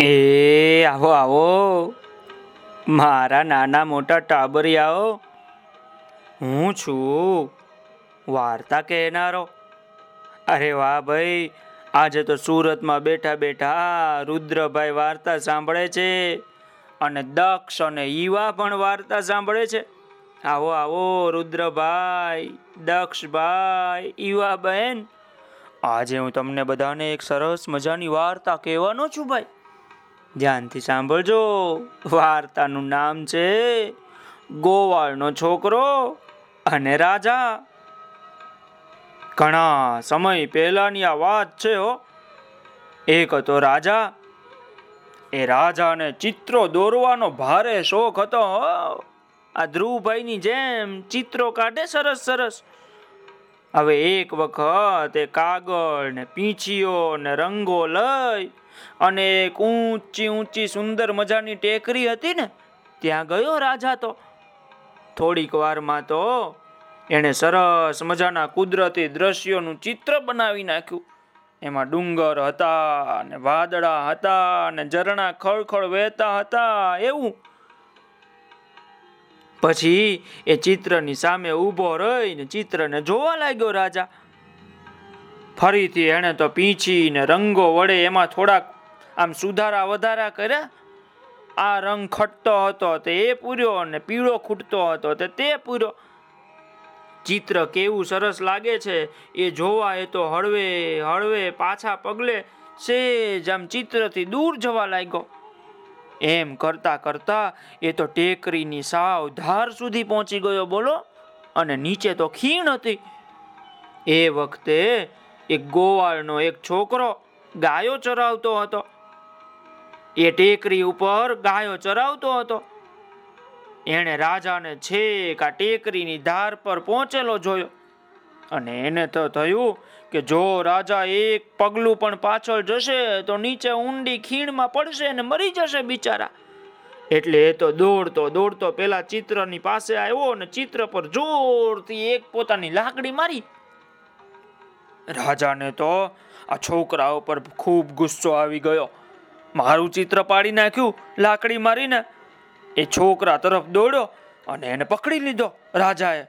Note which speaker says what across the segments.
Speaker 1: એ, આવો આવો. મારા નાના મોટા ટાબરિયાઓ, હું છું. વાર્તા કહેનારો. અરે વાહ ભાઈ, આજે તો સુરતમાં બેઠા બેઠા રુદ્રભાઈ વાર્તા સાંભળે છે. અને દક્ષ અને ઈવા પણ વાર્તા સાંભળે છે. આવો આવો, રુદ્રભાઈ, દક્ષભાઈ ઈવા બહેન આજે હું તમને બધાને એક સરસ મજાની વાર્તા કહેવાનો છું ભાઈ. ધ્યાનથી સાંભળજો. વાર્તાનું નામ છે ગોવાળનો છોકરો અને રાજા. ઘણા સમય પહેલાની આ વાત છે હો. એક હતો રાજા. એ રાજાને ચિત્રો દોરવાનો ભારે શોખ હતો આ ધ્રુવભાઈની જેમ ચિત્રો કાઢે સરસ સરસ. હવે એક વખત એ કાગળ ને પીંછીઓ ને રંગો લઈ અને એક ઊંચી ઊંચી સુંદર મજાની ટેકરી હતી ને, ત્યાં ગયો રાજા તો. થોડીક વારમાં તો એણે સરસ મજાના કુદરતી દ્રશ્યોનું ચિત્ર બનાવી નાખ્યું. એમાં ડુંગર હતા અને વાદળા હતા અને ઝરણા ખળખળ વહેતા હતા એવું. પછી એ ચિત્રની સામે ઊભો રહીને ચિત્રને જોવા લાગ્યો રાજા. ફરીથી એણે તો પીંછીને રંગો વડે એમાં થોડાક આમ સુધારા વધારા કર્યા. આ રંગ ખટતો હતો, તે એ પૂર્યો અને પીળો ખૂટતો હતો, તે તે પૂર્યો. ચિત્ર કેવું સરસ લાગે છે, એ જોવા એ તો હળવે હળવે પાછા પગલે સેજ આમ ચિત્રથી દૂર જવા લાગ્યો. એમ કરતા કરતા એ તો ટેકરીની સાવ ધાર સુધી પહોંચી ગયો બોલો. અને નીચે તો ખીણ હતી. એ વખતે એક ગોવાળનો એક છોકરો ગાયો ચરાવતો હતો. એ ટેકરી ઉપર ગાયો ચરાવતો હતો. એણે રાજાને છેક આ ટેકરીની ધાર પર પહોંચેલો જોયો. અને એને તો થયું કે જો રાજા એક પગલું પણ પાછળ જશે, તો નીચે ઊંડી ખીણમાં પડશે અને મરી જશે બિચારા. એટલે એ તો દોડતો દોડતો પેલા ચિત્રની પાસે આવ્યો અને ચિત્ર પર જોરથી એક પોતાની લાકડી મારી. રાજાને તો આ છોકરા ઉપર ખૂબ ગુસ્સો આવી ગયો. મારું ચિત્ર પાડી નાખ્યું, લાકડી મારીને. એ છોકરા તરફ દોડ્યો અને એને પકડી લીધો. રાજાએ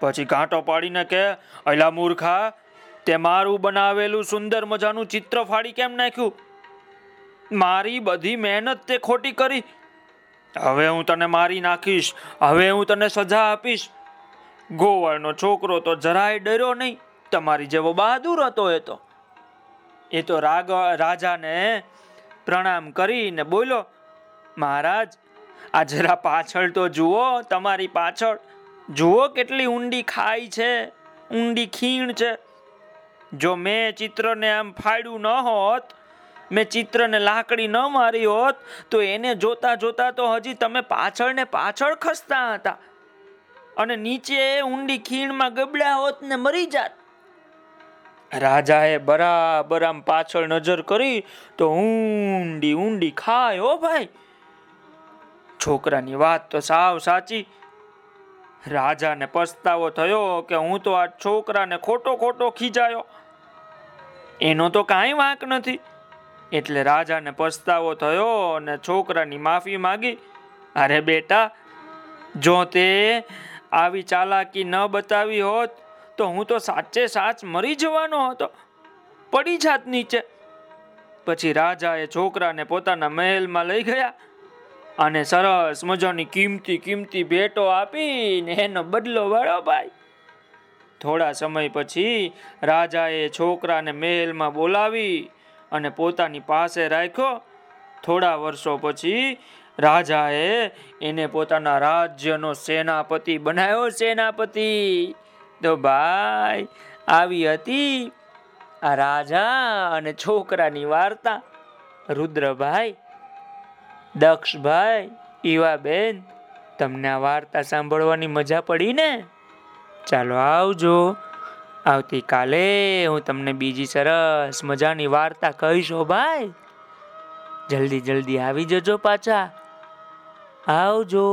Speaker 1: પછી કાંટો પાડીને કે, અલા મૂર્ખા, તે મારું બનાવેલું સુંદર મજાનું ચિત્ર ફાડી કેમ નાખ્યું? મારી બધી મહેનત તે ખોટી કરી. હવે હું તને મારી નાખીશ, હવે હું તને સજા આપીશ. ગોવાળનો છોકરો તો જરાય ડર્યો નહીં, તમારી જેવો બહાદુર હતો એ તો. એ તો રાગ, રાજાને પ્રણામ કરીને બોલો મહારાજ, આ જરા પાછળ તો જુઓ, તમારી પાછળ જુઓ કેટલી ઊંડી ખાઈ છે, ઊંડી ખીણ છે. જો મેં ચિત્રને આમ ફાડ્યું ન હોત, મેં ચિત્રને લાકડી ન મારી હોત, તો એને જોતા જોતા તો હજી તમે પાછળ ને પાછળ ખસતા હતા. અને નીચે ઊંડી ખીણમાં ગબડ્યા હોત ને મરી જાત. રાજાએ બરાબર આમ પાછળ નજર કરી તો ઊંડી ઊંડી ખાય હો ભાઈ. છોકરાની વાત તો સાવ સાચી. રાજાને પસ્તાવો થયો કે હું તો આ છોકરાને ખોટો ખોટો ખીજાયો. એનો તો કાંઈ વાંક નથી. એટલે રાજાને પસ્તાવો થયો અને છોકરાની માફી માંગી. અરે બેટા, જો તે આવી ચાલાકી ન બતાવી હોત, તો હું તો સાચે સાચ મરી જવાનો હતો. પડી જાત નીચે. પછી રાજાએ છોકરાને પોતાના મહેલમાં લઈ ગયા. અને સરસ મજાની કિંમતી કિંમતી ભેટો આપીને એનો બદલો વાળો ભાઈ. થોડા સમય પછી રાજાએ છોકરાને મહેલમાં બોલાવી અને પોતાની પાસે રાખ્યો. થોડા વર્ષો પછી રાજાએ એને પોતાના રાજ્યનો સેનાપતિ બનાવ્યો સેનાપતિ. તો ભાઈ, આવી હતી આ રાજા અને છોકરાની વાર્તા. રુદ્રભાઈ દક્ષભાઈ ઈવા બેન તમને આ વાર્તા સાંભળવાની મજા પડી ને? ચાલો આવજો. આવતીકાલે હું તમને બીજી સરસ મજાની વાર્તા કહીશો ભાઈ. જલ્દી જલ્દી આવી જજો પાછા. આવજો.